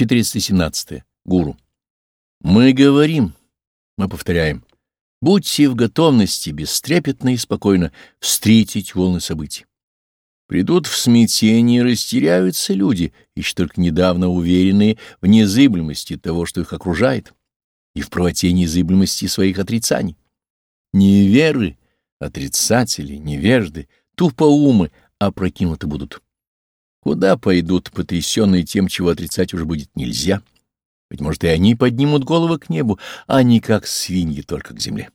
417. Гуру. Мы говорим, мы повторяем. Будьте в готовности бестрепетно и спокойно встретить волны событий. Придут в смятение, растеряются люди, еще только недавно уверенные в незыблемости того, что их окружает, и в правоте незыблемости своих отрицаний. Неверы, отрицатели, невежды, тупоумы опрокинуты будут. Куда пойдут, потрясенные тем, чего отрицать уже будет нельзя? Быть может, и они поднимут головы к небу, а не как свиньи только к земле.